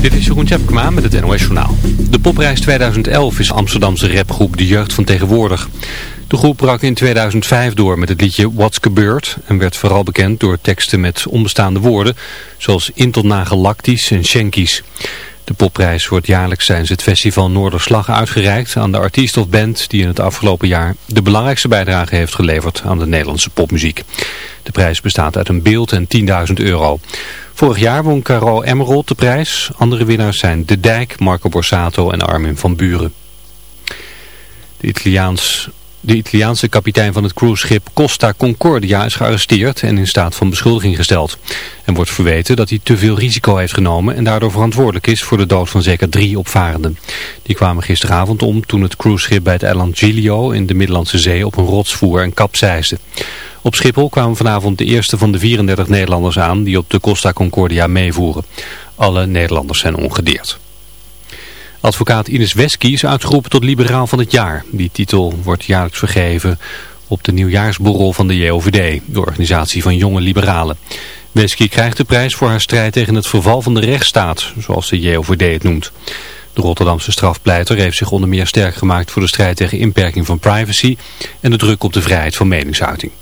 Dit is Jeroen Tjepkema met het NOS Journaal. De popprijs 2011 is Amsterdamse rapgroep De Jeugd van Tegenwoordig. De groep brak in 2005 door met het liedje What's Gebeurd... en werd vooral bekend door teksten met onbestaande woorden... zoals Intelnagelactisch en Schenkies. De popprijs wordt jaarlijks tijdens het festival Noorderslag uitgereikt... aan de artiest of band die in het afgelopen jaar... de belangrijkste bijdrage heeft geleverd aan de Nederlandse popmuziek. De prijs bestaat uit een beeld en 10.000 euro... Vorig jaar won Caro Emerald de prijs. Andere winnaars zijn De Dijk, Marco Borsato en Armin van Buren. De, Italiaans, de Italiaanse kapitein van het cruiseschip Costa Concordia is gearresteerd en in staat van beschuldiging gesteld. En wordt verweten dat hij te veel risico heeft genomen en daardoor verantwoordelijk is voor de dood van zeker drie opvarenden. Die kwamen gisteravond om toen het cruiseschip bij het eiland Giglio in de Middellandse Zee op een rots voer en kapseisde. Op Schiphol kwamen vanavond de eerste van de 34 Nederlanders aan die op de Costa Concordia meevoeren. Alle Nederlanders zijn ongedeerd. Advocaat Ines Wesky is uitgeroepen tot liberaal van het jaar. Die titel wordt jaarlijks vergeven op de nieuwjaarsborrel van de JOVD, de organisatie van jonge liberalen. Wesky krijgt de prijs voor haar strijd tegen het verval van de rechtsstaat, zoals de JOVD het noemt. De Rotterdamse strafpleiter heeft zich onder meer sterk gemaakt voor de strijd tegen inperking van privacy en de druk op de vrijheid van meningsuiting.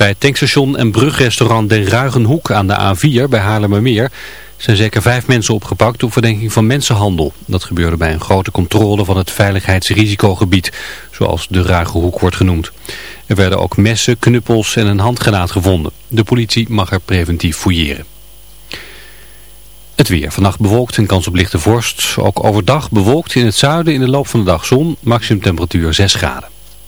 Bij het tankstation en brugrestaurant Den Ruigenhoek aan de A4 bij Haarlemmermeer zijn zeker vijf mensen opgepakt op verdenking van mensenhandel. Dat gebeurde bij een grote controle van het veiligheidsrisicogebied, zoals de Ruigenhoek wordt genoemd. Er werden ook messen, knuppels en een handgranaat gevonden. De politie mag er preventief fouilleren. Het weer. Vannacht bewolkt en kans op lichte vorst. Ook overdag bewolkt in het zuiden in de loop van de dag zon. Maximum temperatuur 6 graden.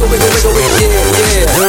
Wiggle, wiggle, wiggle, wiggle, yeah, yeah.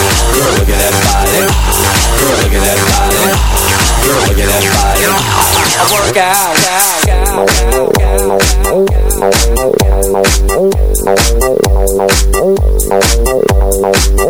Look at that body. Look at that body. Look at that body. I work out. out, out, out, out, out, out.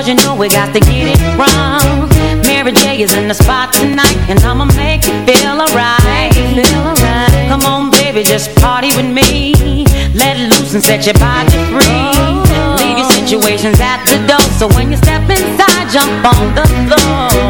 Cause you know we got to get it wrong. Mary J is in the spot tonight And I'ma make you feel alright. Come on baby, just party with me. Let loose and set your body free. Leave your situations at the door So when you step inside, jump on the floor.